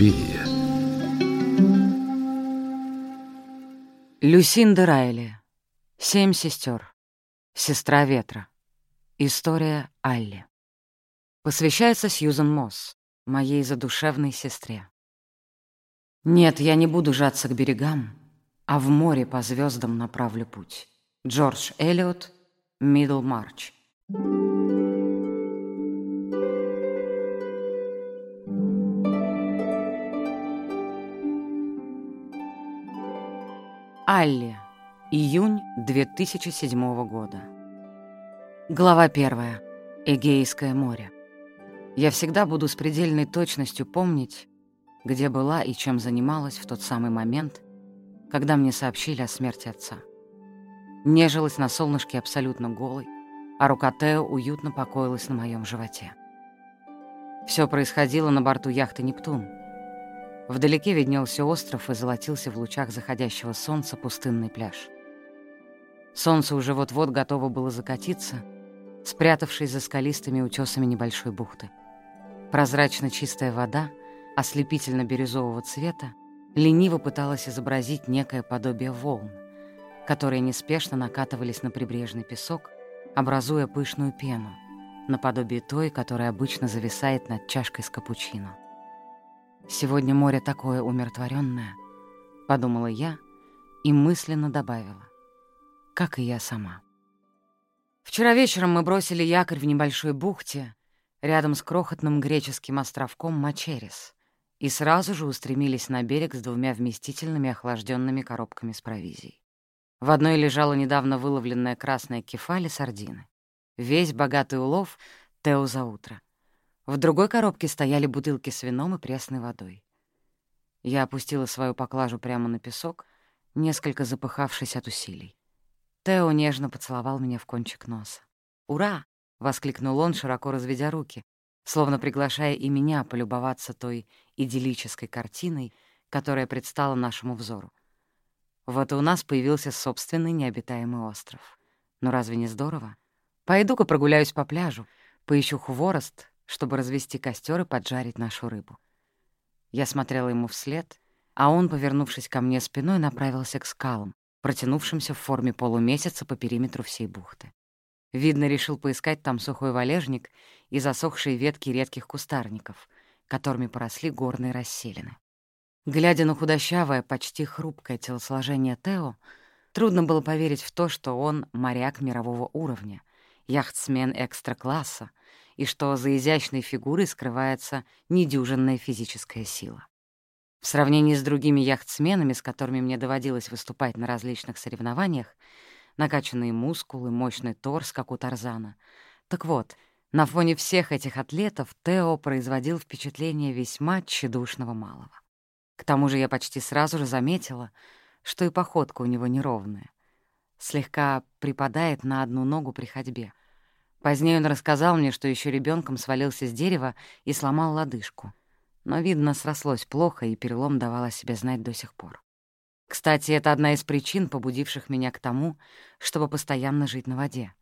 Суспирия. Люсинда Райли. Семь сестер. Сестра ветра. История Алли. Посвящается Сьюзен Мосс, моей задушевной сестре. Нет, я не буду жаться к берегам, а в море по звездам направлю путь. Джордж Эллиот, Мидлмарч. Алли. Июнь 2007 года. Глава первая. Эгейское море. Я всегда буду с предельной точностью помнить, где была и чем занималась в тот самый момент, когда мне сообщили о смерти отца. Нежилась на солнышке абсолютно голой, а рука Тео уютно покоилась на моем животе. Все происходило на борту яхты «Нептун», Вдалеке виднелся остров и золотился в лучах заходящего солнца пустынный пляж. Солнце уже вот-вот готово было закатиться, спрятавшись за скалистыми утесами небольшой бухты. Прозрачно чистая вода, ослепительно-бирюзового цвета, лениво пыталась изобразить некое подобие волн, которые неспешно накатывались на прибрежный песок, образуя пышную пену, наподобие той, которая обычно зависает над чашкой с капучино. «Сегодня море такое умиротворенное, подумала я и мысленно добавила, как и я сама. Вчера вечером мы бросили якорь в небольшой бухте рядом с крохотным греческим островком Мачерис и сразу же устремились на берег с двумя вместительными охлажденными коробками с провизией. В одной лежала недавно выловленная красная кефаль сардины. Весь богатый улов — Тео за утро — в другой коробке стояли бутылки с вином и пресной водой. Я опустила свою поклажу прямо на песок, несколько запыхавшись от усилий. Тео нежно поцеловал меня в кончик носа. «Ура!» — воскликнул он, широко разведя руки, словно приглашая и меня полюбоваться той идиллической картиной, которая предстала нашему взору. Вот и у нас появился собственный необитаемый остров. Но разве не здорово? Пойду-ка прогуляюсь по пляжу, поищу хворост, чтобы развести костер и поджарить нашу рыбу. Я смотрела ему вслед, а он, повернувшись ко мне спиной, направился к скалам, протянувшимся в форме полумесяца по периметру всей бухты. Видно, решил поискать там сухой валежник и засохшие ветки редких кустарников, которыми поросли горные расселины. Глядя на худощавое, почти хрупкое телосложение Тео, трудно было поверить в то, что он моряк мирового уровня, яхтсмен экстра-класса, и что за изящной фигурой скрывается недюжинная физическая сила. В сравнении с другими яхтсменами, с которыми мне доводилось выступать на различных соревнованиях, накачанные мускулы, мощный торс, как у Тарзана. Так вот, на фоне всех этих атлетов Тео производил впечатление весьма тщедушного малого. К тому же я почти сразу же заметила, что и походка у него неровная. Слегка припадает на одну ногу при ходьбе. Позднее он рассказал мне, что еще ребенком свалился с дерева и сломал лодыжку. Но, видно, срослось плохо, и перелом давал о себе знать до сих пор. Кстати, это одна из причин, побудивших меня к тому, чтобы постоянно жить на воде.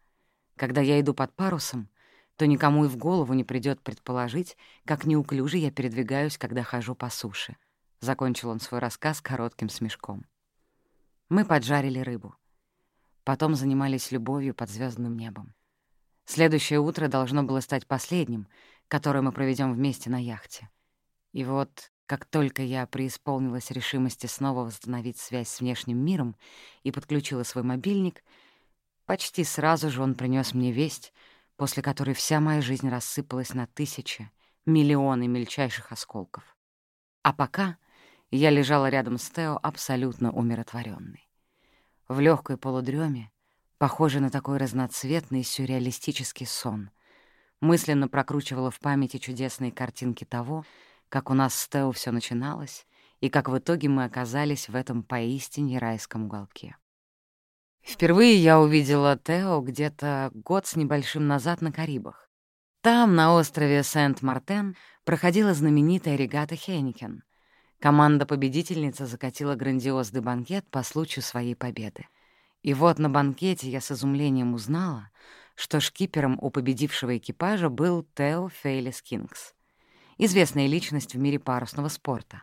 Когда я иду под парусом, то никому и в голову не придет предположить, как неуклюже я передвигаюсь, когда хожу по суше. Закончил он свой рассказ коротким смешком. Мы поджарили рыбу. Потом занимались любовью под звездным небом. Следующее утро должно было стать последним, которое мы проведем вместе на яхте. И вот, как только я преисполнилась решимости снова восстановить связь с внешним миром и подключила свой мобильник, почти сразу же он принес мне весть, после которой вся моя жизнь рассыпалась на тысячи, миллионы мельчайших осколков. А пока я лежала рядом с Тео абсолютно умиротворенной. В легкой полудреме Похоже на такой разноцветный сюрреалистический сон. Мысленно прокручивала в памяти чудесные картинки того, как у нас с Тео все начиналось, и как в итоге мы оказались в этом поистине райском уголке. Впервые я увидела Тео где-то год с небольшим назад на Карибах. Там, на острове Сент-Мартен, проходила знаменитая регата Хейникен. Команда-победительница закатила грандиозный банкет по случаю своей победы. И вот на банкете я с изумлением узнала, что шкипером у победившего экипажа был Тео Фейлис Кингс. известная личность в мире парусного спорта.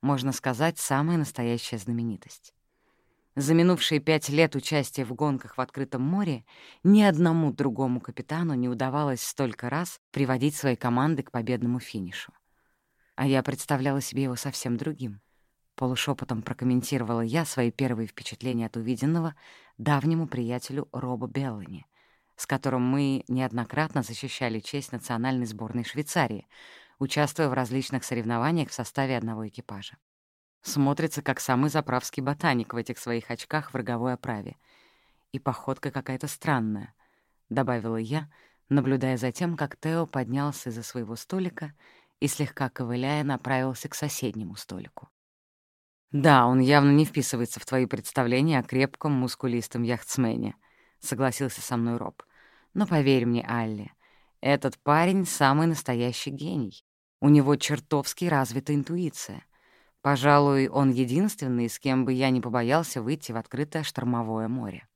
Можно сказать, самая настоящая знаменитость. За минувшие пять лет участия в гонках в открытом море ни одному другому капитану не удавалось столько раз приводить свои команды к победному финишу. А я представляла себе его совсем другим. Полушепотом прокомментировала я свои первые впечатления от увиденного давнему приятелю Робу Беллани, с которым мы неоднократно защищали честь национальной сборной Швейцарии, участвуя в различных соревнованиях в составе одного экипажа. Смотрится, как самый заправский ботаник в этих своих очках в роговой оправе. И походка какая-то странная, — добавила я, наблюдая за тем, как Тео поднялся из-за своего столика и, слегка ковыляя, направился к соседнему столику. «Да, он явно не вписывается в твои представления о крепком, мускулистом яхтсмене», — согласился со мной Роб. «Но поверь мне, Алли, этот парень — самый настоящий гений. У него чертовски развита интуиция. Пожалуй, он единственный, с кем бы я не побоялся выйти в открытое штормовое море».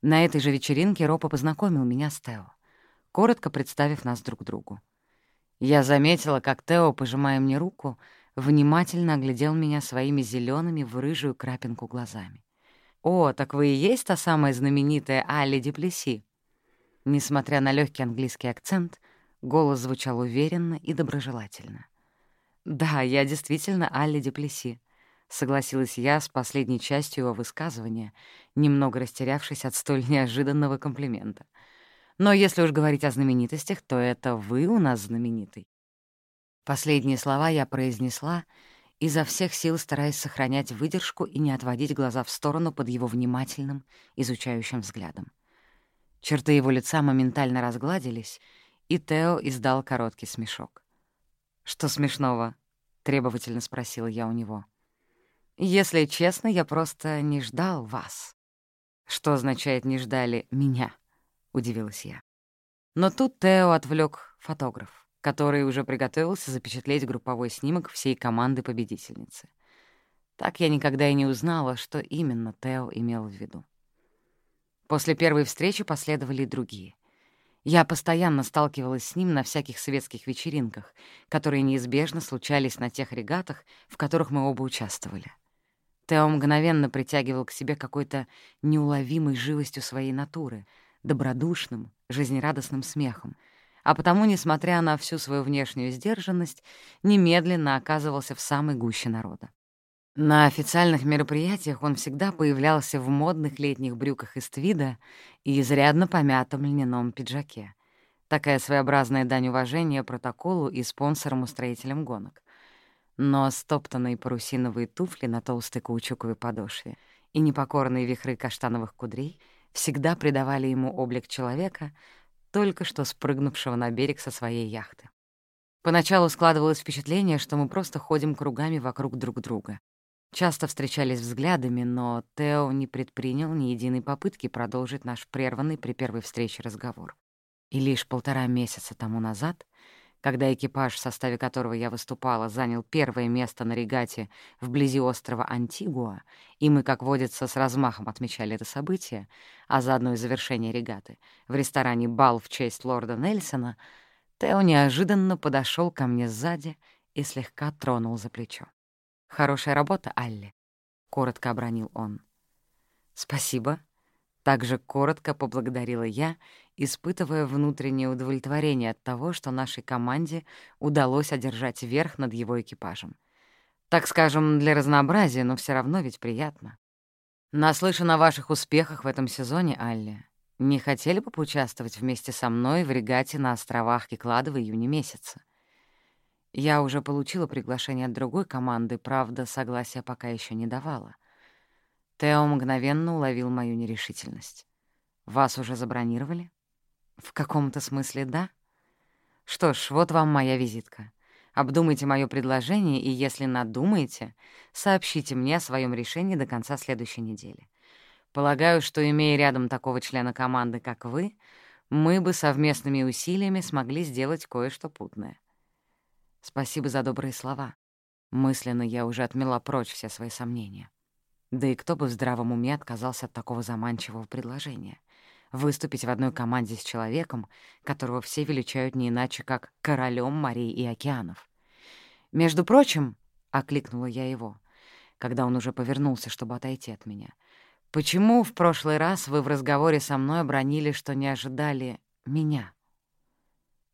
На этой же вечеринке Ропа познакомил меня с Тео, коротко представив нас друг другу. Я заметила, как Тео, пожимая мне руку, — внимательно оглядел меня своими зелеными в рыжую крапинку глазами. «О, так вы и есть та самая знаменитая Алли Деплеси?» Несмотря на легкий английский акцент, голос звучал уверенно и доброжелательно. «Да, я действительно Алли Деплеси», — согласилась я с последней частью его высказывания, немного растерявшись от столь неожиданного комплимента. «Но если уж говорить о знаменитостях, то это вы у нас знаменитый. Последние слова я произнесла, изо всех сил стараясь сохранять выдержку и не отводить глаза в сторону под его внимательным, изучающим взглядом. Черты его лица моментально разгладились, и Тео издал короткий смешок. «Что смешного?» — требовательно спросила я у него. «Если честно, я просто не ждал вас». «Что означает «не ждали меня»?» — удивилась я. Но тут Тео отвлек фотограф который уже приготовился запечатлеть групповой снимок всей команды победительницы. Так я никогда и не узнала, что именно Тео имел в виду. После первой встречи последовали другие. Я постоянно сталкивалась с ним на всяких светских вечеринках, которые неизбежно случались на тех регатах, в которых мы оба участвовали. Тео мгновенно притягивал к себе какой-то неуловимой живостью своей натуры, добродушным, жизнерадостным смехом — а потому, несмотря на всю свою внешнюю сдержанность, немедленно оказывался в самой гуще народа. На официальных мероприятиях он всегда появлялся в модных летних брюках из твида и изрядно помятом льняном пиджаке. Такая своеобразная дань уважения протоколу и спонсорам-устроителям гонок. Но стоптанные парусиновые туфли на толстой каучуковой подошве и непокорные вихры каштановых кудрей всегда придавали ему облик человека, только что спрыгнувшего на берег со своей яхты. Поначалу складывалось впечатление, что мы просто ходим кругами вокруг друг друга. Часто встречались взглядами, но Тео не предпринял ни единой попытки продолжить наш прерванный при первой встрече разговор. И лишь полтора месяца тому назад когда экипаж, в составе которого я выступала, занял первое место на регате вблизи острова Антигуа, и мы, как водится, с размахом отмечали это событие, а заодно и завершение регаты, в ресторане «Бал» в честь лорда Нельсона, Тео неожиданно подошел ко мне сзади и слегка тронул за плечо. «Хорошая работа, Алли», — коротко обронил он. «Спасибо», — также коротко поблагодарила я испытывая внутреннее удовлетворение от того, что нашей команде удалось одержать верх над его экипажем. Так скажем, для разнообразия, но все равно ведь приятно. Наслышан о ваших успехах в этом сезоне, Алли. Не хотели бы поучаствовать вместе со мной в регате на островах Киклада в июне месяце? Я уже получила приглашение от другой команды, правда, согласия пока еще не давала. Тео мгновенно уловил мою нерешительность. «Вас уже забронировали?» В каком-то смысле да. Что ж, вот вам моя визитка. Обдумайте мое предложение, и если надумаете, сообщите мне о своем решении до конца следующей недели. Полагаю, что, имея рядом такого члена команды, как вы, мы бы совместными усилиями смогли сделать кое-что путное. Спасибо за добрые слова. Мысленно я уже отмела прочь все свои сомнения. Да и кто бы в здравом уме отказался от такого заманчивого предложения — выступить в одной команде с человеком, которого все величают не иначе, как королем морей и океанов. «Между прочим», — окликнула я его, когда он уже повернулся, чтобы отойти от меня, «почему в прошлый раз вы в разговоре со мной обронили, что не ожидали меня?»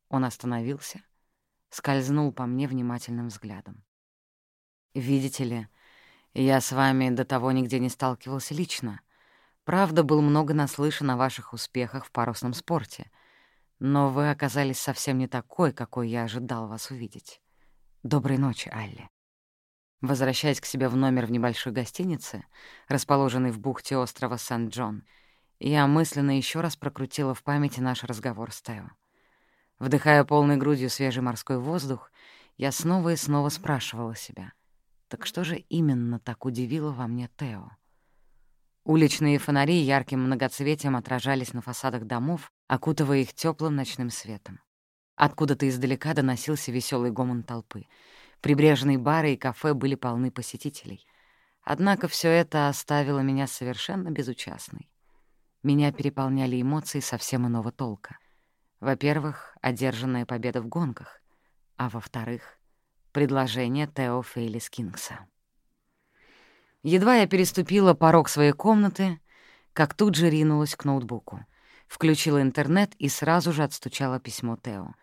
Он остановился, скользнул по мне внимательным взглядом. «Видите ли, я с вами до того нигде не сталкивался лично. Правда, был много наслышан о ваших успехах в парусном спорте, но вы оказались совсем не такой, какой я ожидал вас увидеть. Доброй ночи, Алли». Возвращаясь к себе в номер в небольшой гостинице, расположенной в бухте острова Сент-Джон, я мысленно еще раз прокрутила в памяти наш разговор с Тео. Вдыхая полной грудью свежий морской воздух, я снова и снова спрашивала себя, так что же именно так удивило во мне Тео? Уличные фонари ярким многоцветием отражались на фасадах домов, окутывая их теплым ночным светом. Откуда-то издалека доносился веселый гомон толпы. Прибрежные бары и кафе были полны посетителей. Однако все это оставило меня совершенно безучастной. Меня переполняли эмоции совсем иного толка — во-первых, одержанная победа в гонках, а во-вторых, предложение Тео Фейлис Кингса. Едва я переступила порог своей комнаты, как тут же ринулась к ноутбуку. Включила интернет и сразу же отстучала письмо Тео.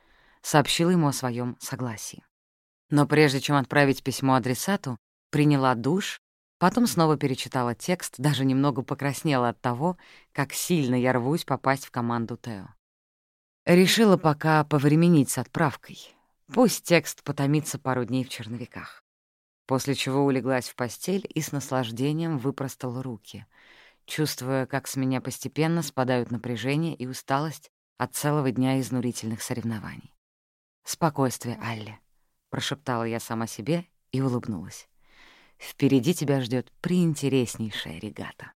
Сообщила ему о своем согласии. Но прежде чем отправить письмо адресату, приняла душ, потом снова перечитала текст, даже немного покраснела от того, как сильно я рвусь попасть в команду Тео. Решила пока повременить с отправкой. Пусть текст потомится пару дней в черновиках. После чего улеглась в постель и с наслаждением выпростала руки, чувствуя, как с меня постепенно спадают напряжение и усталость от целого дня изнурительных соревнований. «Спокойствие, Алли», — прошептала я сама себе и улыбнулась. «Впереди тебя ждет приинтереснейшая регата».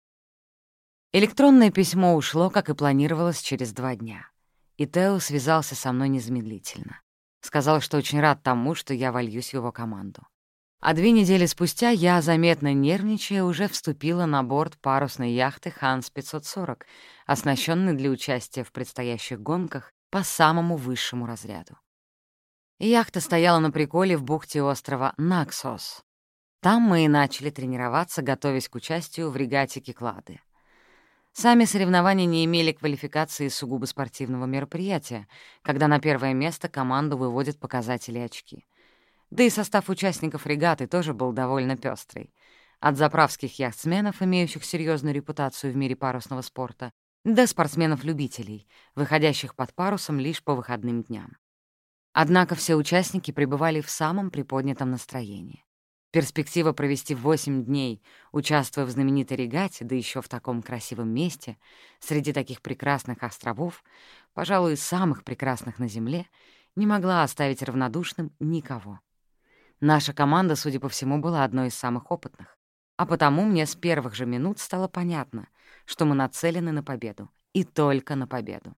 Электронное письмо ушло, как и планировалось, через два дня и Тео связался со мной незамедлительно. Сказал, что очень рад тому, что я вольюсь в его команду. А две недели спустя я, заметно нервничая, уже вступила на борт парусной яхты «Ханс-540», оснащенной для участия в предстоящих гонках по самому высшему разряду. Яхта стояла на приколе в бухте острова Наксос. Там мы и начали тренироваться, готовясь к участию в регате Киклады. Сами соревнования не имели квалификации сугубо спортивного мероприятия, когда на первое место команду выводят показатели очки. Да и состав участников регаты тоже был довольно пестрый. От заправских яхтсменов, имеющих серьезную репутацию в мире парусного спорта, до спортсменов-любителей, выходящих под парусом лишь по выходным дням. Однако все участники пребывали в самом приподнятом настроении. Перспектива провести восемь дней, участвуя в знаменитой регате, да еще в таком красивом месте, среди таких прекрасных островов, пожалуй, самых прекрасных на Земле, не могла оставить равнодушным никого. Наша команда, судя по всему, была одной из самых опытных, а потому мне с первых же минут стало понятно, что мы нацелены на победу, и только на победу.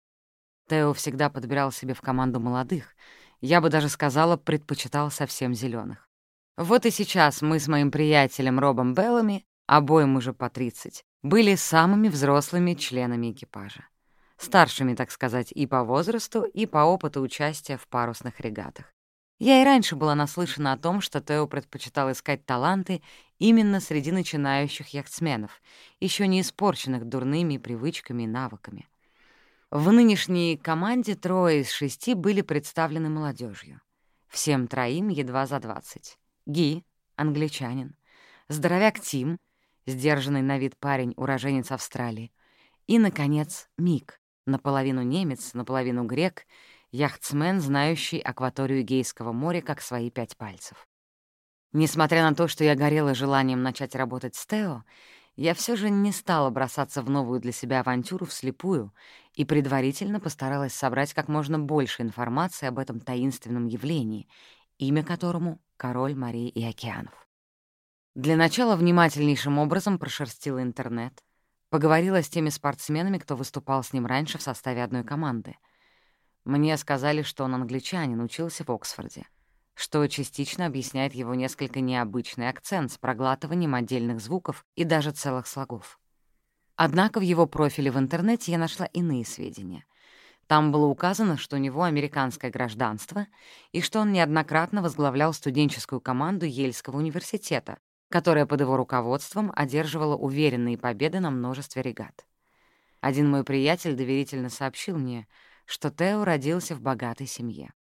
Тео всегда подбирал себе в команду молодых, я бы даже сказала, предпочитал совсем зеленых. Вот и сейчас мы с моим приятелем Робом Беллами, обоим уже по 30, были самыми взрослыми членами экипажа. Старшими, так сказать, и по возрасту, и по опыту участия в парусных регатах. Я и раньше была наслышана о том, что Тео предпочитал искать таланты именно среди начинающих яхтсменов, еще не испорченных дурными привычками и навыками. В нынешней команде трое из шести были представлены молодежью. Всем троим едва за двадцать. Ги, англичанин, здоровяк Тим, сдержанный на вид парень, уроженец Австралии, и, наконец, Мик, наполовину немец, наполовину грек, яхтсмен, знающий акваторию Гейского моря как свои пять пальцев. Несмотря на то, что я горела желанием начать работать с Тео, я все же не стала бросаться в новую для себя авантюру вслепую и предварительно постаралась собрать как можно больше информации об этом таинственном явлении, имя которому король морей и океанов. Для начала внимательнейшим образом прошерстила интернет, поговорила с теми спортсменами, кто выступал с ним раньше в составе одной команды. Мне сказали, что он англичанин, учился в Оксфорде, что частично объясняет его несколько необычный акцент с проглатыванием отдельных звуков и даже целых слогов. Однако в его профиле в интернете я нашла иные сведения. Там было указано, что у него американское гражданство и что он неоднократно возглавлял студенческую команду Ельского университета, которая под его руководством одерживала уверенные победы на множестве регат. Один мой приятель доверительно сообщил мне, что Тео родился в богатой семье.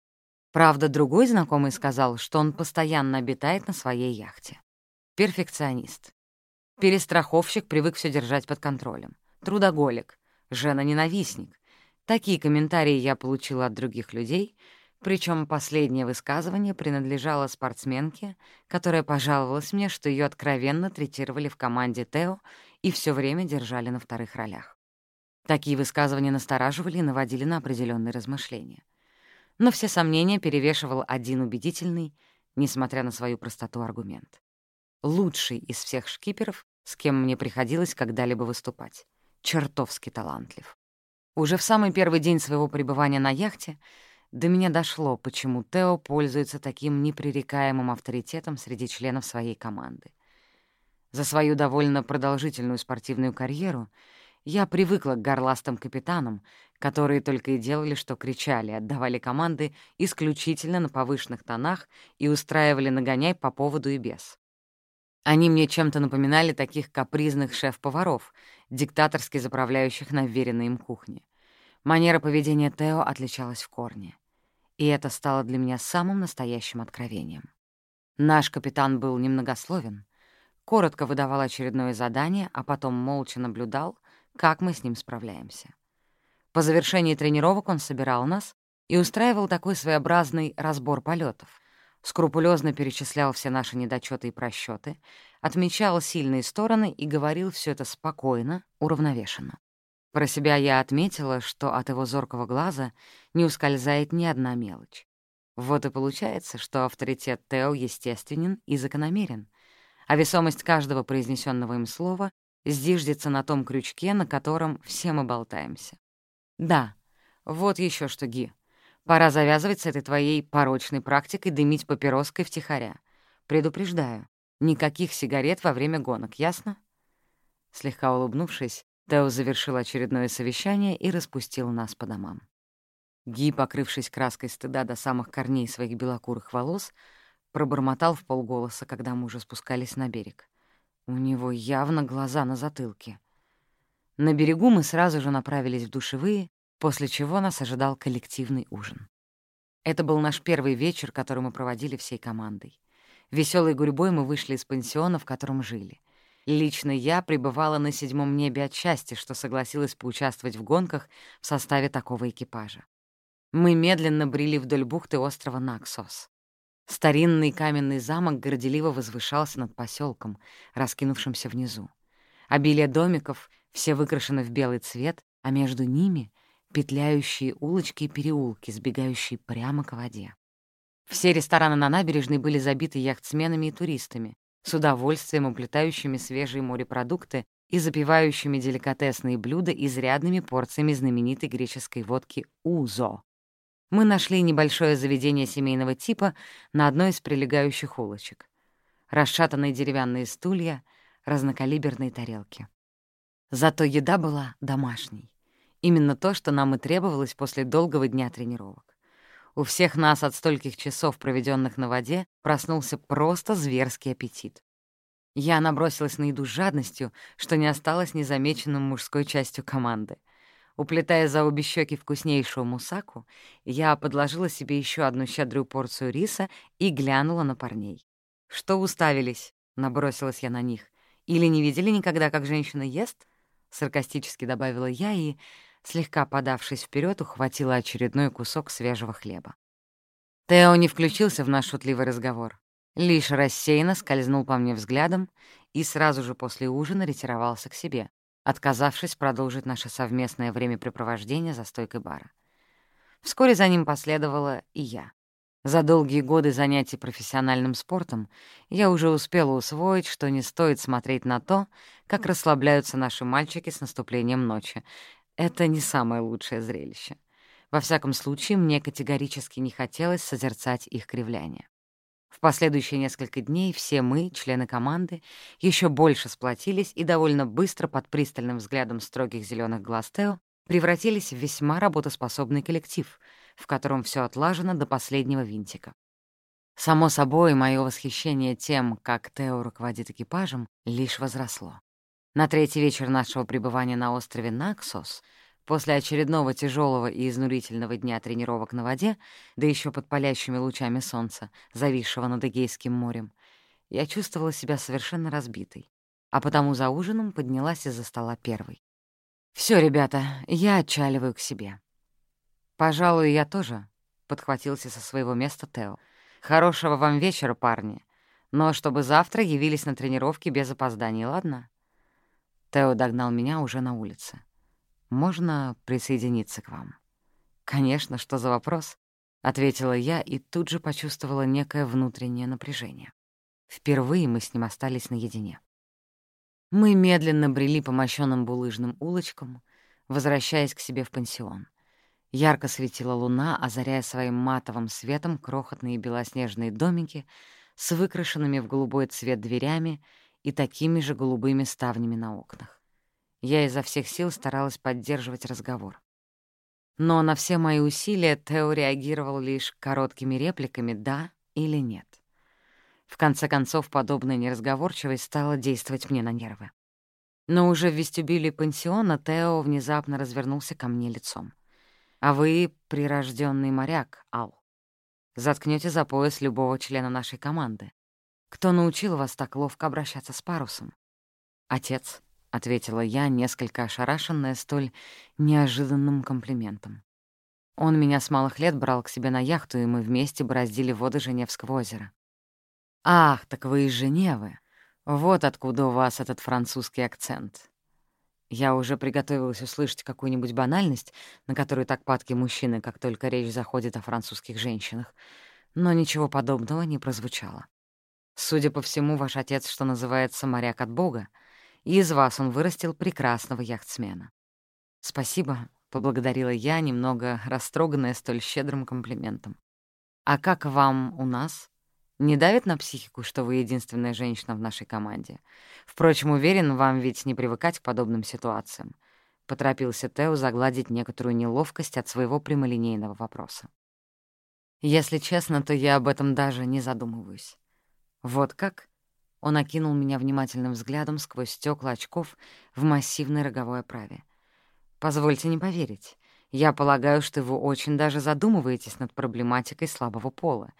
Правда, другой знакомый сказал, что он постоянно обитает на своей яхте. Перфекционист. Перестраховщик привык все держать под контролем. Трудоголик. Жена-ненавистник. Такие комментарии я получила от других людей, причем последнее высказывание принадлежало спортсменке, которая пожаловалась мне, что ее откровенно третировали в команде Тео и все время держали на вторых ролях. Такие высказывания настораживали и наводили на определенные размышления. Но все сомнения перевешивал один убедительный, несмотря на свою простоту, аргумент. Лучший из всех шкиперов, с кем мне приходилось когда-либо выступать. Чертовски талантлив. Уже в самый первый день своего пребывания на яхте до меня дошло, почему Тео пользуется таким непререкаемым авторитетом среди членов своей команды. За свою довольно продолжительную спортивную карьеру я привыкла к горластым капитанам, которые только и делали, что кричали, отдавали команды исключительно на повышенных тонах и устраивали нагоняй по поводу и без. Они мне чем-то напоминали таких капризных шеф-поваров, диктаторски заправляющих на вверенной им кухне. Манера поведения Тео отличалась в корне. И это стало для меня самым настоящим откровением. Наш капитан был немногословен, коротко выдавал очередное задание, а потом молча наблюдал, как мы с ним справляемся. По завершении тренировок он собирал нас и устраивал такой своеобразный разбор полетов, скрупулезно перечислял все наши недочеты и просчеты, отмечал сильные стороны и говорил все это спокойно, уравновешенно. Про себя я отметила, что от его зоркого глаза не ускользает ни одна мелочь. Вот и получается, что авторитет Тео естественен и закономерен, а весомость каждого произнесенного им слова зиждется на том крючке, на котором все мы болтаемся. Да, вот еще что, Ги. Пора завязывать с этой твоей порочной практикой дымить папироской втихаря. Предупреждаю, никаких сигарет во время гонок, ясно? Слегка улыбнувшись, Тео завершил очередное совещание и распустил нас по домам. Ги, покрывшись краской стыда до самых корней своих белокурых волос, пробормотал в полголоса, когда мы уже спускались на берег. У него явно глаза на затылке. На берегу мы сразу же направились в душевые, после чего нас ожидал коллективный ужин. Это был наш первый вечер, который мы проводили всей командой. Веселой гурьбой мы вышли из пансиона, в котором жили. Лично я пребывала на седьмом небе от счастья, что согласилась поучаствовать в гонках в составе такого экипажа. Мы медленно брели вдоль бухты острова Наксос. Старинный каменный замок горделиво возвышался над поселком, раскинувшимся внизу. Обилие домиков, все выкрашены в белый цвет, а между ними — петляющие улочки и переулки, сбегающие прямо к воде. Все рестораны на набережной были забиты яхтсменами и туристами, с удовольствием уплетающими свежие морепродукты и запивающими деликатесные блюда изрядными порциями знаменитой греческой водки «Узо». Мы нашли небольшое заведение семейного типа на одной из прилегающих улочек. Расшатанные деревянные стулья, разнокалиберные тарелки. Зато еда была домашней. Именно то, что нам и требовалось после долгого дня тренировок. У всех нас от стольких часов, проведенных на воде, проснулся просто зверский аппетит. Я набросилась на еду с жадностью, что не осталось незамеченным мужской частью команды. Уплетая за обе щеки вкуснейшую мусаку, я подложила себе еще одну щедрую порцию риса и глянула на парней. «Что уставились?» — набросилась я на них. «Или не видели никогда, как женщина ест?» — саркастически добавила я и слегка подавшись вперед, ухватила очередной кусок свежего хлеба. Тео не включился в наш шутливый разговор, лишь рассеянно скользнул по мне взглядом и сразу же после ужина ретировался к себе, отказавшись продолжить наше совместное времяпрепровождение за стойкой бара. Вскоре за ним последовала и я. За долгие годы занятий профессиональным спортом я уже успела усвоить, что не стоит смотреть на то, как расслабляются наши мальчики с наступлением ночи, это не самое лучшее зрелище. Во всяком случае, мне категорически не хотелось созерцать их кривляние. В последующие несколько дней все мы, члены команды, еще больше сплотились и довольно быстро под пристальным взглядом строгих зеленых глаз Тео превратились в весьма работоспособный коллектив, в котором все отлажено до последнего винтика. Само собой, мое восхищение тем, как Тео руководит экипажем, лишь возросло. На третий вечер нашего пребывания на острове Наксос, после очередного тяжелого и изнурительного дня тренировок на воде, да еще под палящими лучами солнца, зависшего над Эгейским морем, я чувствовала себя совершенно разбитой, а потому за ужином поднялась из-за стола первой. Все, ребята, я отчаливаю к себе». «Пожалуй, я тоже», — подхватился со своего места Тео. «Хорошего вам вечера, парни. Но чтобы завтра явились на тренировки без опозданий, ладно?» Тео догнал меня уже на улице. «Можно присоединиться к вам?» «Конечно, что за вопрос?» — ответила я и тут же почувствовала некое внутреннее напряжение. Впервые мы с ним остались наедине. Мы медленно брели по мощёным булыжным улочкам, возвращаясь к себе в пансион. Ярко светила луна, озаряя своим матовым светом крохотные белоснежные домики с выкрашенными в голубой цвет дверями и такими же голубыми ставнями на окнах. Я изо всех сил старалась поддерживать разговор. Но на все мои усилия Тео реагировал лишь короткими репликами «да» или «нет». В конце концов, подобная неразговорчивость стала действовать мне на нервы. Но уже в вестибюле пансиона Тео внезапно развернулся ко мне лицом. «А вы прирожденный моряк, Ал. Заткнете за пояс любого члена нашей команды. Кто научил вас так ловко обращаться с парусом? Отец, — ответила я, несколько ошарашенная столь неожиданным комплиментом. Он меня с малых лет брал к себе на яхту, и мы вместе бороздили воды Женевского озера. «Ах, так вы из Женевы. Вот откуда у вас этот французский акцент». Я уже приготовилась услышать какую-нибудь банальность, на которую так падки мужчины, как только речь заходит о французских женщинах, но ничего подобного не прозвучало. Судя по всему, ваш отец, что называется, моряк от Бога, и из вас он вырастил прекрасного яхтсмена. Спасибо, — поблагодарила я, немного растроганная столь щедрым комплиментом. А как вам у нас? Не давит на психику, что вы единственная женщина в нашей команде? Впрочем, уверен, вам ведь не привыкать к подобным ситуациям. Поторопился Тео загладить некоторую неловкость от своего прямолинейного вопроса. Если честно, то я об этом даже не задумываюсь. «Вот как?» Он окинул меня внимательным взглядом сквозь стекла очков в массивной роговой оправе. «Позвольте не поверить. Я полагаю, что вы очень даже задумываетесь над проблематикой слабого пола.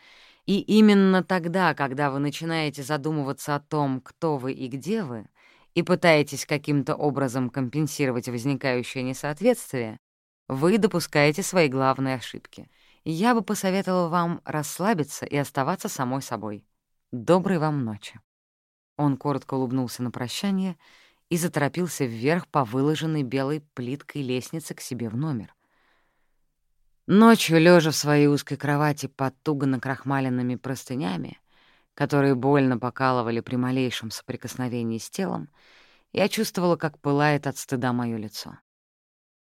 И именно тогда, когда вы начинаете задумываться о том, кто вы и где вы, и пытаетесь каким-то образом компенсировать возникающее несоответствие, вы допускаете свои главные ошибки. Я бы посоветовала вам расслабиться и оставаться самой собой. Доброй вам ночи». Он коротко улыбнулся на прощание и заторопился вверх по выложенной белой плиткой лестнице к себе в номер. Ночью, лежа в своей узкой кровати под туго накрахмаленными простынями, которые больно покалывали при малейшем соприкосновении с телом, я чувствовала, как пылает от стыда мое лицо.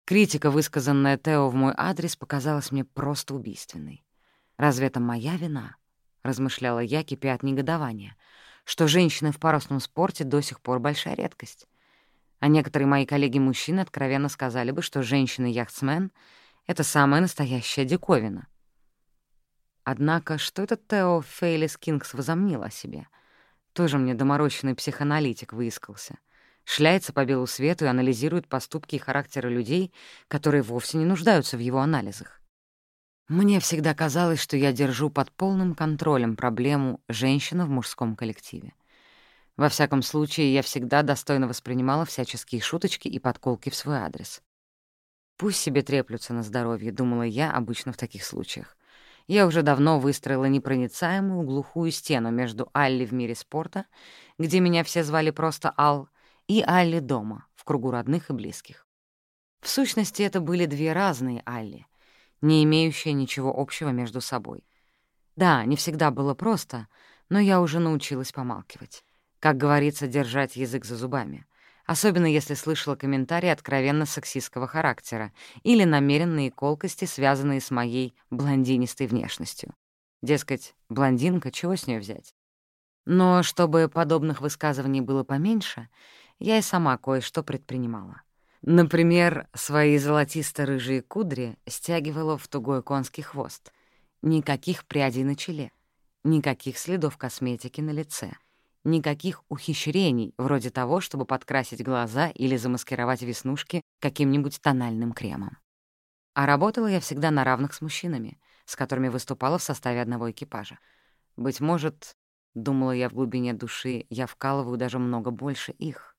Критика, высказанная Тео в мой адрес, показалась мне просто убийственной. Разве это моя вина? размышляла я, кипя от негодования, что женщины в парусном спорте до сих пор большая редкость. А некоторые мои коллеги-мужчины откровенно сказали бы, что женщина-яхтсмен — это самая настоящая диковина. Однако что этот Тео Фейлис Кингс возомнил о себе? Тоже мне доморощенный психоаналитик выискался. Шляется по белу свету и анализирует поступки и характеры людей, которые вовсе не нуждаются в его анализах. Мне всегда казалось, что я держу под полным контролем проблему «женщина в мужском коллективе». Во всяком случае, я всегда достойно воспринимала всяческие шуточки и подколки в свой адрес. «Пусть себе треплются на здоровье», — думала я обычно в таких случаях. Я уже давно выстроила непроницаемую глухую стену между Алли в мире спорта, где меня все звали просто Ал, и Алли дома, в кругу родных и близких. В сущности, это были две разные Алли — не имеющие ничего общего между собой. Да, не всегда было просто, но я уже научилась помалкивать. Как говорится, держать язык за зубами. Особенно если слышала комментарии откровенно сексистского характера или намеренные колкости, связанные с моей блондинистой внешностью. Дескать, блондинка, чего с нее взять? Но чтобы подобных высказываний было поменьше, я и сама кое-что предпринимала. Например, свои золотисто-рыжие кудри стягивала в тугой конский хвост. Никаких прядей на челе, никаких следов косметики на лице, никаких ухищрений, вроде того, чтобы подкрасить глаза или замаскировать веснушки каким-нибудь тональным кремом. А работала я всегда на равных с мужчинами, с которыми выступала в составе одного экипажа. Быть может, думала я в глубине души, я вкалываю даже много больше их.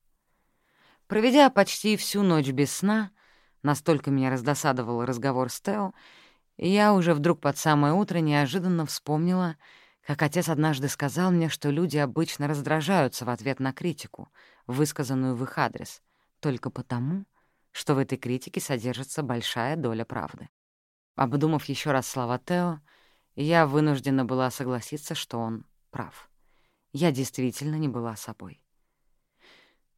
Проведя почти всю ночь без сна, настолько меня раздосадовал разговор с Тео, я уже вдруг под самое утро неожиданно вспомнила, как отец однажды сказал мне, что люди обычно раздражаются в ответ на критику, высказанную в их адрес, только потому, что в этой критике содержится большая доля правды. Обдумав еще раз слова Тео, я вынуждена была согласиться, что он прав. Я действительно не была собой.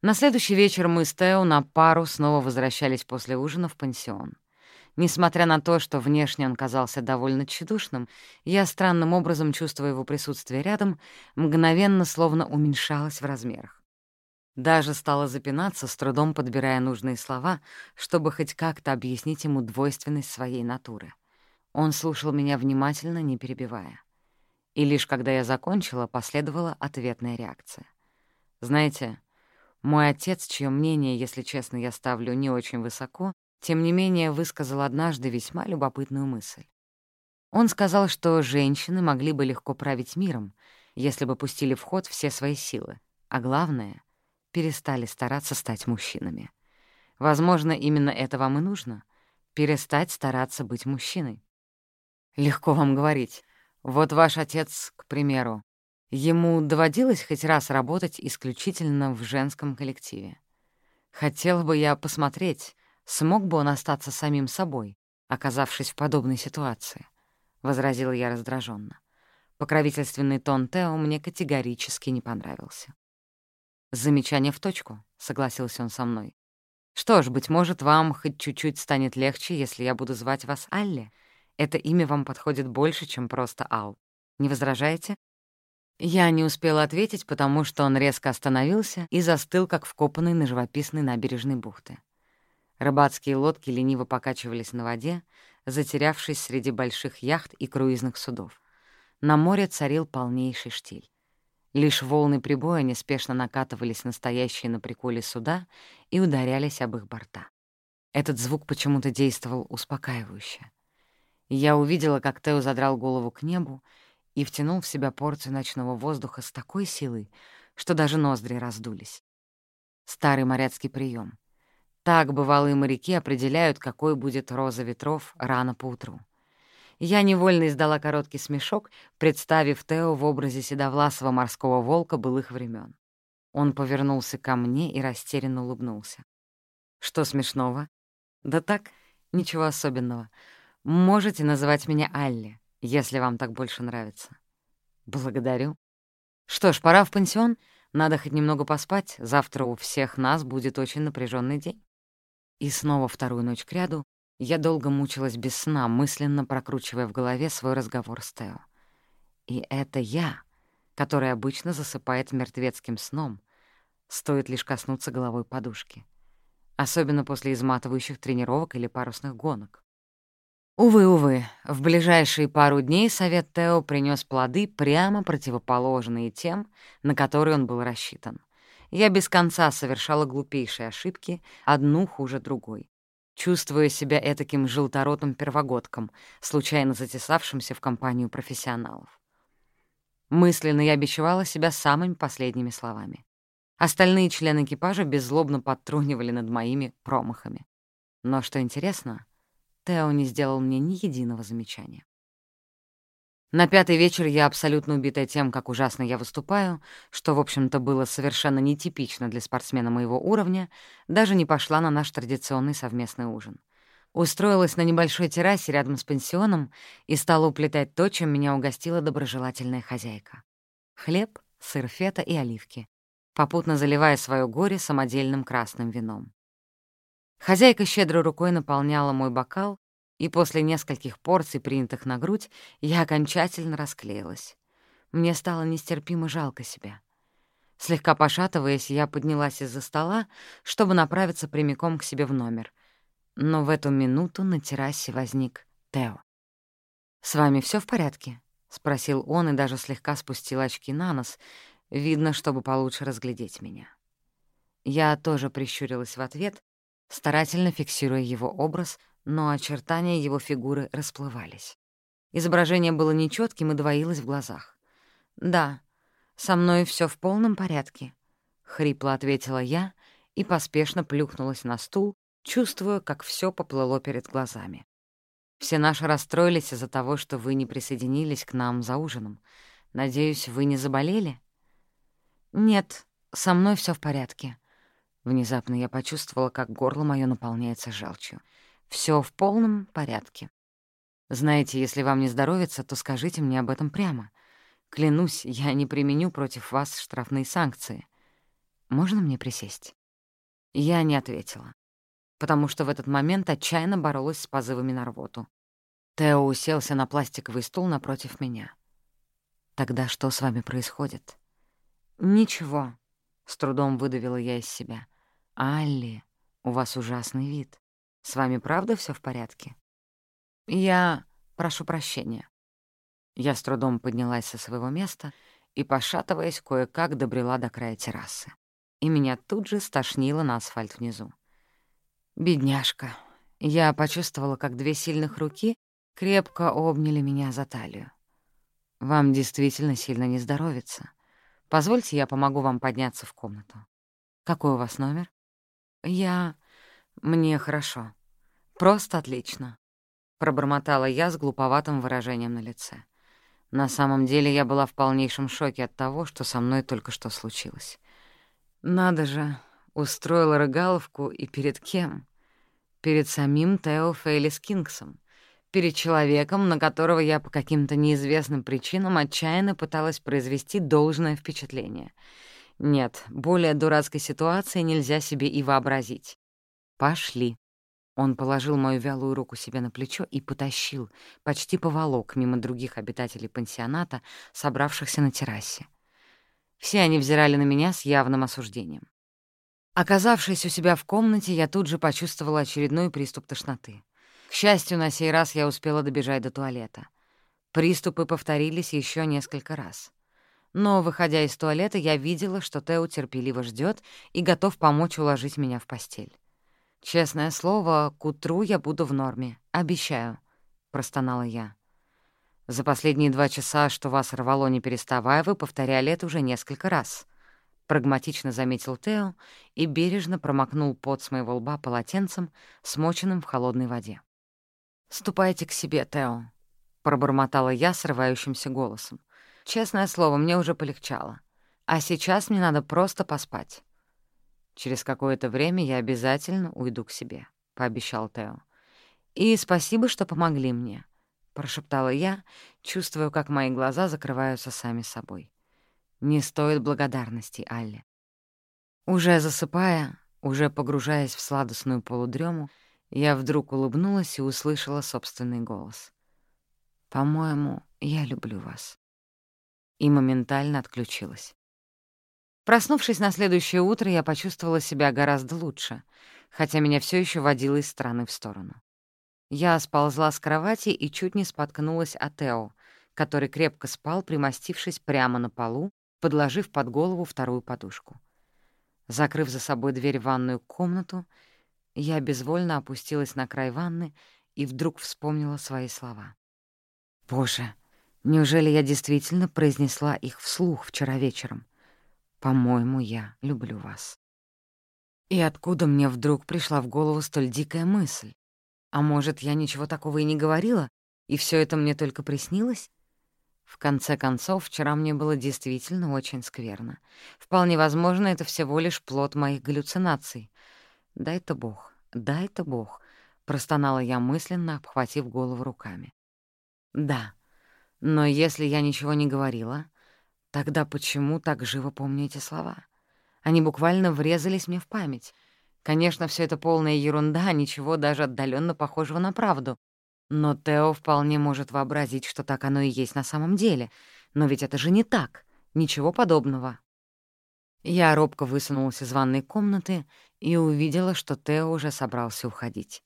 На следующий вечер мы с Тео на пару снова возвращались после ужина в пансион. Несмотря на то, что внешне он казался довольно тщедушным, я, странным образом чувствуя его присутствие рядом, мгновенно словно уменьшалась в размерах. Даже стала запинаться, с трудом подбирая нужные слова, чтобы хоть как-то объяснить ему двойственность своей натуры. Он слушал меня внимательно, не перебивая. И лишь когда я закончила, последовала ответная реакция. Знаете, мой отец, чье мнение, если честно, я ставлю не очень высоко, тем не менее высказал однажды весьма любопытную мысль. Он сказал, что женщины могли бы легко править миром, если бы пустили в ход все свои силы, а главное — перестали стараться стать мужчинами. Возможно, именно это вам и нужно — перестать стараться быть мужчиной. Легко вам говорить. Вот ваш отец, к примеру, Ему доводилось хоть раз работать исключительно в женском коллективе. Хотела бы я посмотреть, смог бы он остаться самим собой, оказавшись в подобной ситуации, — возразила я раздраженно. Покровительственный тон Тео мне категорически не понравился. «Замечание в точку», — согласился он со мной. «Что ж, быть может, вам хоть чуть-чуть станет легче, если я буду звать вас Алли. Это имя вам подходит больше, чем просто Ал. Не возражаете?» Я не успела ответить, потому что он резко остановился и застыл, как вкопанный на живописной набережной бухты. Рыбацкие лодки лениво покачивались на воде, затерявшись среди больших яхт и круизных судов. На море царил полнейший штиль. Лишь волны прибоя неспешно накатывались на стоящие на приколе суда и ударялись об их борта. Этот звук почему-то действовал успокаивающе. Я увидела, как Тео задрал голову к небу и втянул в себя порцию ночного воздуха с такой силой, что даже ноздри раздулись. Старый моряцкий прием. Так бывалые моряки определяют, какой будет роза ветров рано поутру. Я невольно издала короткий смешок, представив Тео в образе седовласого морского волка былых времен. Он повернулся ко мне и растерянно улыбнулся. «Что смешного?» «Да так, ничего особенного. Можете называть меня Алли если вам так больше нравится. Благодарю. Что ж, пора в пансион. Надо хоть немного поспать. Завтра у всех нас будет очень напряженный день. И снова вторую ночь кряду я долго мучилась без сна, мысленно прокручивая в голове свой разговор с Тео. И это я, который обычно засыпает мертвецким сном, стоит лишь коснуться головой подушки. Особенно после изматывающих тренировок или парусных гонок. Увы, увы, в ближайшие пару дней совет Тео принес плоды, прямо противоположные тем, на которые он был рассчитан. Я без конца совершала глупейшие ошибки, одну хуже другой, чувствуя себя этаким желторотым первогодком, случайно затесавшимся в компанию профессионалов. Мысленно я обещала себя самыми последними словами. Остальные члены экипажа беззлобно подтрунивали над моими промахами. Но что интересно — Тео не сделал мне ни единого замечания. На пятый вечер я, абсолютно убитая тем, как ужасно я выступаю, что, в общем-то, было совершенно нетипично для спортсмена моего уровня, даже не пошла на наш традиционный совместный ужин. Устроилась на небольшой террасе рядом с пансионом и стала уплетать то, чем меня угостила доброжелательная хозяйка. Хлеб, сыр фета и оливки, попутно заливая свое горе самодельным красным вином. Хозяйка щедро рукой наполняла мой бокал, И после нескольких порций, принятых на грудь, я окончательно расклеилась. Мне стало нестерпимо жалко себя. Слегка пошатываясь, я поднялась из-за стола, чтобы направиться прямиком к себе в номер. Но в эту минуту на террасе возник Тео. «С вами все в порядке?» — спросил он и даже слегка спустил очки на нос, видно, чтобы получше разглядеть меня. Я тоже прищурилась в ответ, старательно фиксируя его образ, но очертания его фигуры расплывались. Изображение было нечетким и двоилось в глазах. «Да, со мной все в полном порядке», — хрипло ответила я и поспешно плюхнулась на стул, чувствуя, как все поплыло перед глазами. «Все наши расстроились из-за того, что вы не присоединились к нам за ужином. Надеюсь, вы не заболели?» «Нет, со мной все в порядке». Внезапно я почувствовала, как горло мое наполняется желчью. Все в полном порядке. Знаете, если вам не здоровится, то скажите мне об этом прямо. Клянусь, я не применю против вас штрафные санкции. Можно мне присесть?» Я не ответила, потому что в этот момент отчаянно боролась с позывами на рвоту. Тео уселся на пластиковый стул напротив меня. «Тогда что с вами происходит?» «Ничего», — с трудом выдавила я из себя. «Алли, у вас ужасный вид. С вами правда все в порядке?» «Я прошу прощения». Я с трудом поднялась со своего места и, пошатываясь, кое-как добрела до края террасы. И меня тут же стошнило на асфальт внизу. Бедняжка. Я почувствовала, как две сильных руки крепко обняли меня за талию. «Вам действительно сильно не здоровится. Позвольте, я помогу вам подняться в комнату. Какой у вас номер?» «Я... Мне хорошо. Просто отлично», — пробормотала я с глуповатым выражением на лице. На самом деле я была в полнейшем шоке от того, что со мной только что случилось. Надо же, устроила рыгаловку и перед кем? Перед самим Тео Фейлис Кингсом. Перед человеком, на которого я по каким-то неизвестным причинам отчаянно пыталась произвести должное впечатление. Нет, более дурацкой ситуации нельзя себе и вообразить. Пошли. Он положил мою вялую руку себе на плечо и потащил, почти поволок мимо других обитателей пансионата, собравшихся на террасе. Все они взирали на меня с явным осуждением. Оказавшись у себя в комнате, я тут же почувствовала очередной приступ тошноты. К счастью, на сей раз я успела добежать до туалета. Приступы повторились еще несколько раз. Но, выходя из туалета, я видела, что Тео терпеливо ждет и готов помочь уложить меня в постель. «Честное слово, к утру я буду в норме. Обещаю», — простонала я. «За последние два часа, что вас рвало не переставая, вы повторяли это уже несколько раз», — прагматично заметил Тео и бережно промокнул пот с моего лба полотенцем, смоченным в холодной воде. «Ступайте к себе, Тео», — пробормотала я срывающимся голосом. «Честное слово, мне уже полегчало. А сейчас мне надо просто поспать». Через какое-то время я обязательно уйду к себе», — пообещал Тео. «И спасибо, что помогли мне», — прошептала я, чувствуя, как мои глаза закрываются сами собой. «Не стоит благодарности, Алли». Уже засыпая, уже погружаясь в сладостную полудрему, я вдруг улыбнулась и услышала собственный голос. «По-моему, я люблю вас». И моментально отключилась. Проснувшись на следующее утро, я почувствовала себя гораздо лучше, хотя меня все еще водило из стороны в сторону. Я сползла с кровати и чуть не споткнулась от Тео, который крепко спал, примостившись прямо на полу, подложив под голову вторую подушку. Закрыв за собой дверь в ванную комнату, я безвольно опустилась на край ванны и вдруг вспомнила свои слова. «Боже, неужели я действительно произнесла их вслух вчера вечером? По-моему, я люблю вас. И откуда мне вдруг пришла в голову столь дикая мысль? А может, я ничего такого и не говорила, и все это мне только приснилось? В конце концов, вчера мне было действительно очень скверно. Вполне возможно, это всего лишь плод моих галлюцинаций. «Дай-то Бог, дай-то Бог», — простонала я мысленно, обхватив голову руками. «Да, но если я ничего не говорила, Тогда почему так живо помню эти слова? Они буквально врезались мне в память. Конечно, все это полная ерунда, ничего даже отдаленно похожего на правду. Но Тео вполне может вообразить, что так оно и есть на самом деле. Но ведь это же не так. Ничего подобного. Я робко высунулась из ванной комнаты и увидела, что Тео уже собрался уходить.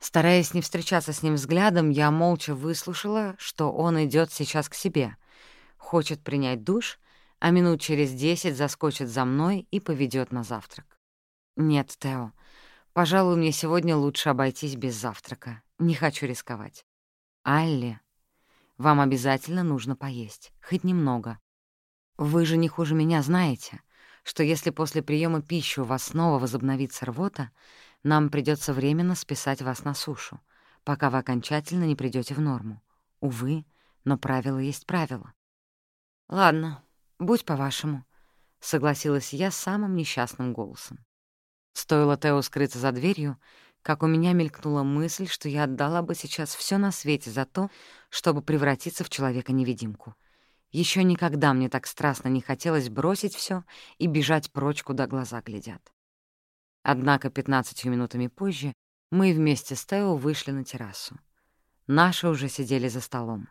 Стараясь не встречаться с ним взглядом, я молча выслушала, что он идет сейчас к себе, хочет принять душ, а минут через десять заскочит за мной и поведет на завтрак. Нет, Тео, пожалуй, мне сегодня лучше обойтись без завтрака. Не хочу рисковать. Алли, вам обязательно нужно поесть, хоть немного. Вы же не хуже меня знаете, что если после приема пищи у вас снова возобновится рвота, нам придется временно списать вас на сушу, пока вы окончательно не придете в норму. Увы, но правило есть правило. Ладно, будь по-вашему, — согласилась я самым несчастным голосом. Стоило Тео скрыться за дверью, как у меня мелькнула мысль, что я отдала бы сейчас все на свете за то, чтобы превратиться в человека-невидимку. Еще никогда мне так страстно не хотелось бросить все и бежать прочь, куда глаза глядят. Однако пятнадцатью минутами позже мы вместе с Тео вышли на террасу. Наши уже сидели за столом.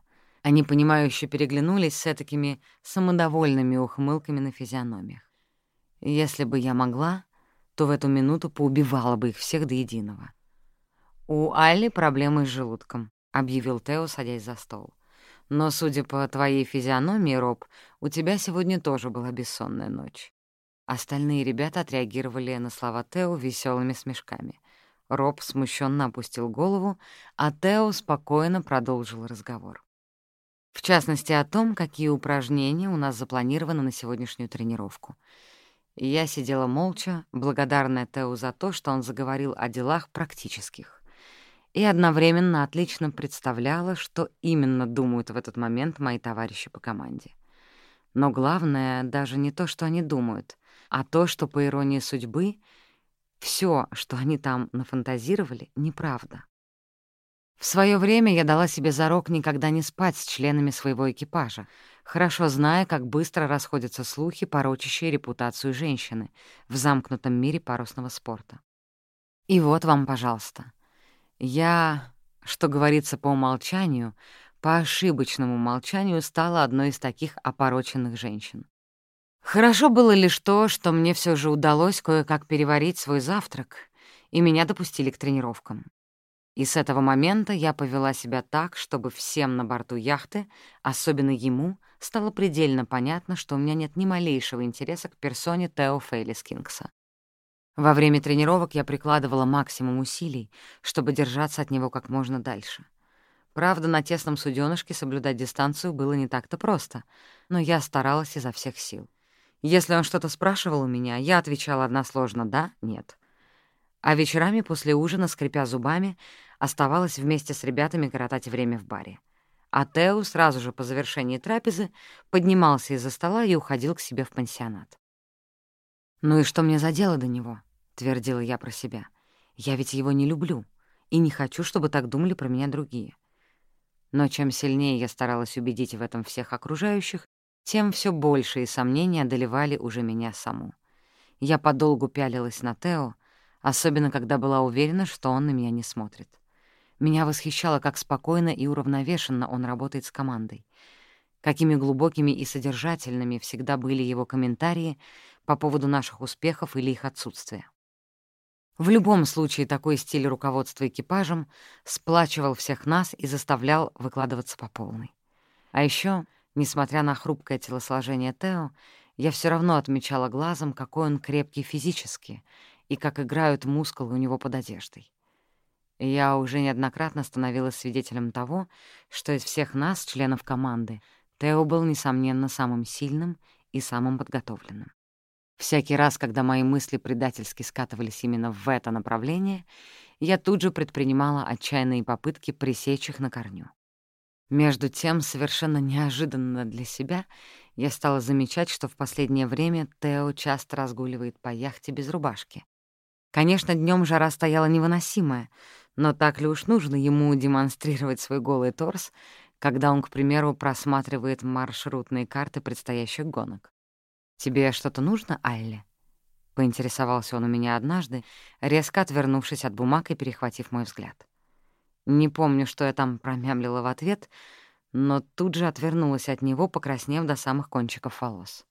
Они, понимающе переглянулись с такими самодовольными ухмылками на физиономиях. Если бы я могла, то в эту минуту поубивала бы их всех до единого. «У Алли проблемы с желудком», — объявил Тео, садясь за стол. «Но, судя по твоей физиономии, Роб, у тебя сегодня тоже была бессонная ночь. Остальные ребята отреагировали на слова Тео веселыми смешками. Роб смущенно опустил голову, а Тео спокойно продолжил разговор. В частности, о том, какие упражнения у нас запланированы на сегодняшнюю тренировку. Я сидела молча, благодарная Тео за то, что он заговорил о делах практических. И одновременно отлично представляла, что именно думают в этот момент мои товарищи по команде. Но главное даже не то, что они думают, а то, что, по иронии судьбы, все, что они там нафантазировали, неправда. В свое время я дала себе зарок никогда не спать с членами своего экипажа, хорошо зная, как быстро расходятся слухи, порочащие репутацию женщины в замкнутом мире парусного спорта. И вот вам, пожалуйста. Я, что говорится по умолчанию, по ошибочному умолчанию стала одной из таких опороченных женщин. Хорошо было лишь то, что мне все же удалось кое-как переварить свой завтрак, и меня допустили к тренировкам. И с этого момента я повела себя так, чтобы всем на борту яхты, особенно ему, стало предельно понятно, что у меня нет ни малейшего интереса к персоне Тео Фейлис Кингса. Во время тренировок я прикладывала максимум усилий, чтобы держаться от него как можно дальше. Правда, на тесном суденышке соблюдать дистанцию было не так-то просто, но я старалась изо всех сил. Если он что-то спрашивал у меня, я отвечала односложно «да», «нет». А вечерами после ужина, скрипя зубами, оставалась вместе с ребятами коротать время в баре. А Тео сразу же по завершении трапезы поднимался из-за стола и уходил к себе в пансионат. «Ну и что мне за дело до него?» — твердила я про себя. «Я ведь его не люблю и не хочу, чтобы так думали про меня другие». Но чем сильнее я старалась убедить в этом всех окружающих, тем все большие сомнения одолевали уже меня саму. Я подолгу пялилась на Тео, особенно когда была уверена, что он на меня не смотрит. Меня восхищало, как спокойно и уравновешенно он работает с командой, какими глубокими и содержательными всегда были его комментарии по поводу наших успехов или их отсутствия. В любом случае такой стиль руководства экипажем сплачивал всех нас и заставлял выкладываться по полной. А еще Несмотря на хрупкое телосложение Тео, я все равно отмечала глазом, какой он крепкий физически и как играют мускулы у него под одеждой. Я уже неоднократно становилась свидетелем того, что из всех нас, членов команды, Тео был, несомненно, самым сильным и самым подготовленным. Всякий раз, когда мои мысли предательски скатывались именно в это направление, я тут же предпринимала отчаянные попытки пресечь их на корню. Между тем, совершенно неожиданно для себя, я стала замечать, что в последнее время Тео часто разгуливает по яхте без рубашки. Конечно, днем жара стояла невыносимая, но так ли уж нужно ему демонстрировать свой голый торс, когда он, к примеру, просматривает маршрутные карты предстоящих гонок? «Тебе что-то нужно, Айли?» — поинтересовался он у меня однажды, резко отвернувшись от бумаг и перехватив мой взгляд. Не помню, что я там промямлила в ответ, но тут же отвернулась от него, покраснев до самых кончиков волос.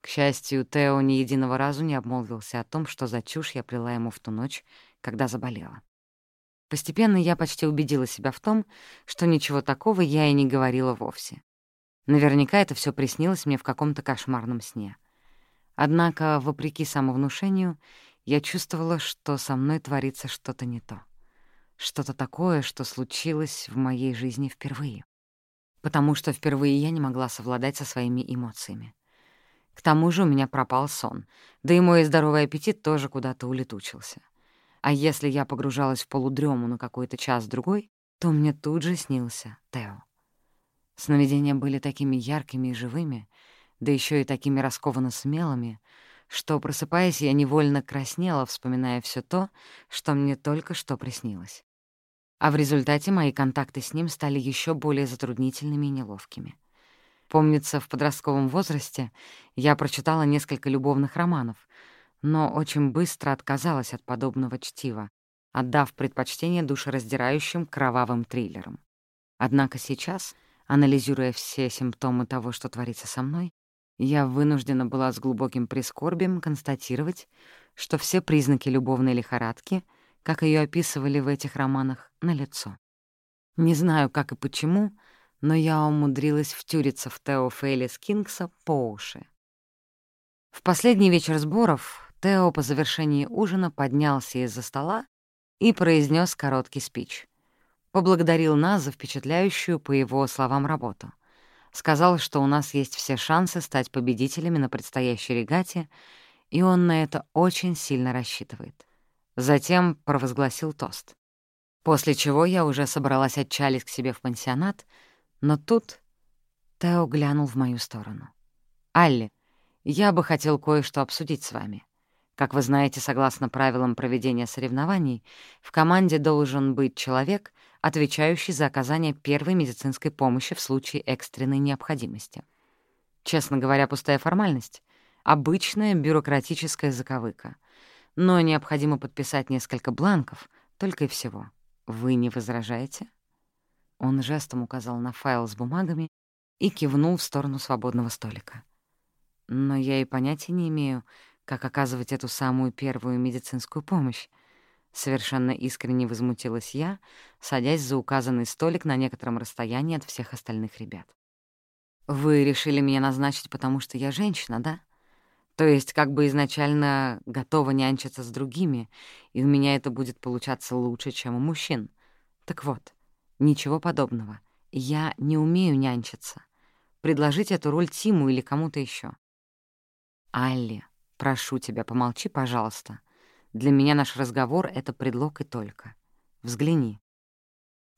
К счастью, Тео ни единого разу не обмолвился о том, что за чушь я плела ему в ту ночь, когда заболела. Постепенно я почти убедила себя в том, что ничего такого я и не говорила вовсе. Наверняка это все приснилось мне в каком-то кошмарном сне. Однако, вопреки самовнушению, я чувствовала, что со мной творится что-то не то. Что-то такое, что случилось в моей жизни впервые. Потому что впервые я не могла совладать со своими эмоциями. К тому же у меня пропал сон, да и мой здоровый аппетит тоже куда-то улетучился. А если я погружалась в полудрему на какой-то час-другой, то мне тут же снился Тео. Сновидения были такими яркими и живыми, да еще и такими раскованно смелыми, что, просыпаясь, я невольно краснела, вспоминая все то, что мне только что приснилось. А в результате мои контакты с ним стали еще более затруднительными и неловкими. Помнится, в подростковом возрасте я прочитала несколько любовных романов, но очень быстро отказалась от подобного чтива, отдав предпочтение душераздирающим кровавым триллерам. Однако сейчас, анализируя все симптомы того, что творится со мной, я вынуждена была с глубоким прискорбием констатировать, что все признаки любовной лихорадки, как ее описывали в этих романах, налицо. Не знаю, как и почему, но я умудрилась втюриться в Тео Фейлис Кингса по уши. В последний вечер сборов Тео по завершении ужина поднялся из-за стола и произнес короткий спич. Поблагодарил нас за впечатляющую, по его словам, работу. Сказал, что у нас есть все шансы стать победителями на предстоящей регате, и он на это очень сильно рассчитывает. Затем провозгласил тост. После чего я уже собралась отчалить к себе в пансионат, но тут Тео глянул в мою сторону. «Алли, я бы хотел кое-что обсудить с вами. Как вы знаете, согласно правилам проведения соревнований, в команде должен быть человек, отвечающий за оказание первой медицинской помощи в случае экстренной необходимости. Честно говоря, пустая формальность — обычная бюрократическая заковыка. Но необходимо подписать несколько бланков, только и всего. Вы не возражаете?» Он жестом указал на файл с бумагами и кивнул в сторону свободного столика. «Но я и понятия не имею, как оказывать эту самую первую медицинскую помощь. Совершенно искренне возмутилась я, садясь за указанный столик на некотором расстоянии от всех остальных ребят. «Вы решили меня назначить, потому что я женщина, да? То есть как бы изначально готова нянчиться с другими, и у меня это будет получаться лучше, чем у мужчин. Так вот, ничего подобного. Я не умею нянчиться. Предложите эту роль Тиму или кому-то еще. «Алли, прошу тебя, помолчи, пожалуйста», для меня наш разговор — это предлог и только. Взгляни.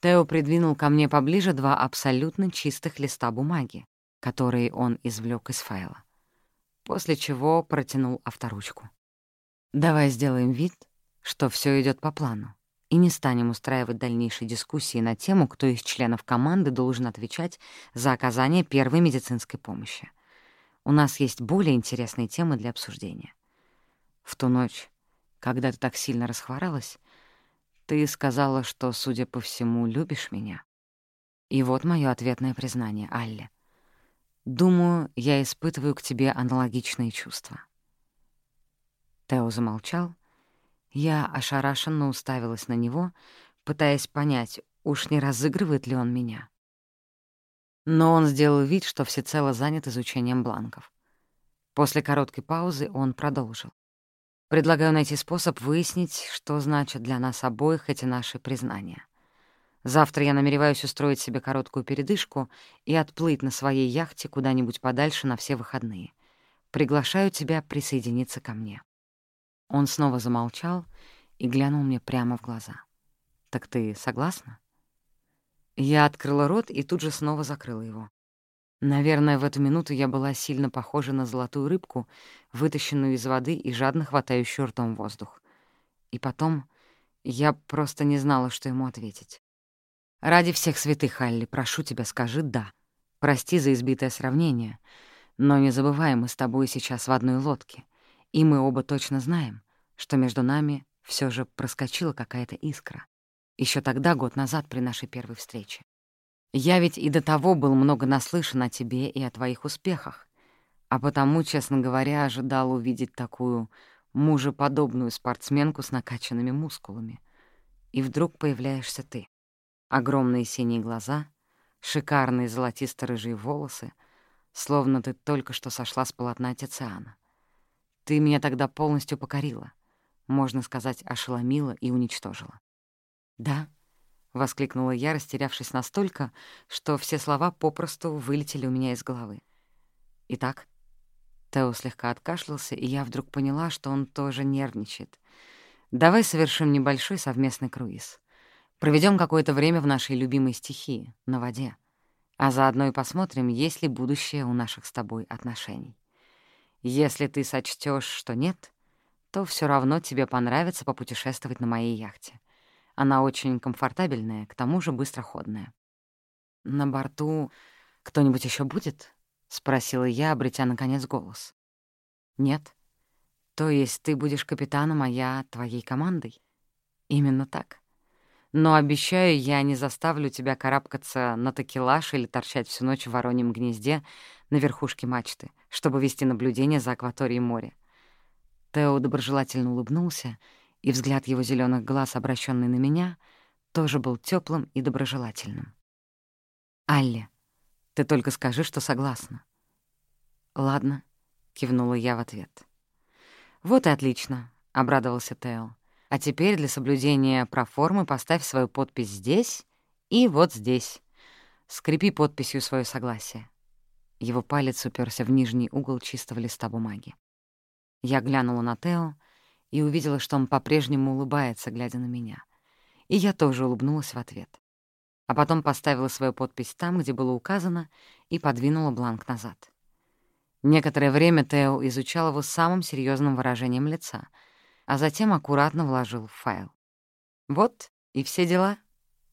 Тео придвинул ко мне поближе два абсолютно чистых листа бумаги, которые он извлек из файла. После чего протянул авторучку. «Давай сделаем вид, что все идет по плану, и не станем устраивать дальнейшие дискуссии на тему, кто из членов команды должен отвечать за оказание первой медицинской помощи. У нас есть более интересные темы для обсуждения. В ту ночь, когда ты так сильно расхворалась, ты сказала, что, судя по всему, любишь меня. И вот моё ответное признание, Алле. Думаю, я испытываю к тебе аналогичные чувства. Тео замолчал. Я ошарашенно уставилась на него, пытаясь понять, уж не разыгрывает ли он меня. Но он сделал вид, что всецело занят изучением бланков. После короткой паузы он продолжил. Предлагаю найти способ выяснить, что значит для нас обоих эти наши признания. Завтра я намереваюсь устроить себе короткую передышку и отплыть на своей яхте куда-нибудь подальше на все выходные. Приглашаю тебя присоединиться ко мне». Он снова замолчал и глянул мне прямо в глаза. «Так ты согласна?» Я открыла рот и тут же снова закрыла его. Наверное, в эту минуту я была сильно похожа на золотую рыбку, вытащенную из воды и жадно хватающую ртом воздух. И потом я просто не знала, что ему ответить. «Ради всех святых, Халли, прошу тебя, скажи «да». Прости за избитое сравнение, но не забывай, мы с тобой сейчас в одной лодке, и мы оба точно знаем, что между нами все же проскочила какая-то искра. Еще тогда, год назад, при нашей первой встрече. Я ведь и до того был много наслышан о тебе и о твоих успехах, а потому, честно говоря, ожидал увидеть такую мужеподобную спортсменку с накачанными мускулами. И вдруг появляешься ты. Огромные синие глаза, шикарные золотисто-рыжие волосы, словно ты только что сошла с полотна Тициана. Ты меня тогда полностью покорила, можно сказать, ошеломила и уничтожила. «Да?» — воскликнула я, растерявшись настолько, что все слова попросту вылетели у меня из головы. «Итак?» Тео слегка откашлялся, и я вдруг поняла, что он тоже нервничает. «Давай совершим небольшой совместный круиз. Проведем какое-то время в нашей любимой стихии, на воде, а заодно и посмотрим, есть ли будущее у наших с тобой отношений. Если ты сочтешь, что нет, то все равно тебе понравится попутешествовать на моей яхте. Она очень комфортабельная, к тому же быстроходная. «На борту кто-нибудь еще будет?» — спросила я, обретя, наконец, голос. «Нет. То есть ты будешь капитаном, а я — твоей командой?» «Именно так. Но обещаю, я не заставлю тебя карабкаться на такелаж или торчать всю ночь в вороньем гнезде на верхушке мачты, чтобы вести наблюдение за акваторией моря». Тео доброжелательно улыбнулся — и взгляд его зеленых глаз, обращенный на меня, тоже был теплым и доброжелательным. «Алле, ты только скажи, что согласна». «Ладно», — кивнула я в ответ. «Вот и отлично», — обрадовался Тео. «А теперь для соблюдения проформы поставь свою подпись здесь и вот здесь. Скрепи подписью свое согласие». Его палец уперся в нижний угол чистого листа бумаги. Я глянула на Тео, и увидела, что он по-прежнему улыбается, глядя на меня. И я тоже улыбнулась в ответ. А потом поставила свою подпись там, где было указано, и подвинула бланк назад. Некоторое время Тео изучал его самым серьезным выражением лица, а затем аккуратно вложил в файл. «Вот и все дела»,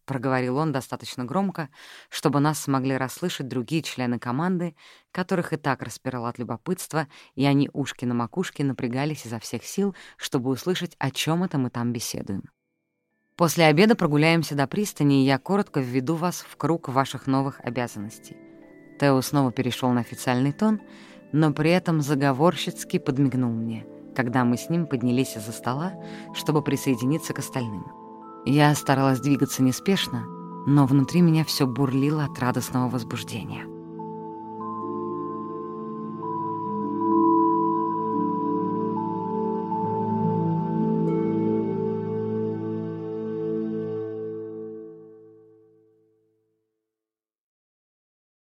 проговорил он достаточно громко, чтобы нас смогли расслышать другие члены команды, которых и так распирал от любопытства, и они ушки на макушке напрягались изо всех сил, чтобы услышать, о чем это мы там беседуем. После обеда прогуляемся до пристани, и я коротко введу вас в круг ваших новых обязанностей. Тео снова перешел на официальный тон, но при этом заговорщицки подмигнул мне, когда мы с ним поднялись из-за стола, чтобы присоединиться к остальным. Я старалась двигаться неспешно, но внутри меня все бурлило от радостного возбуждения.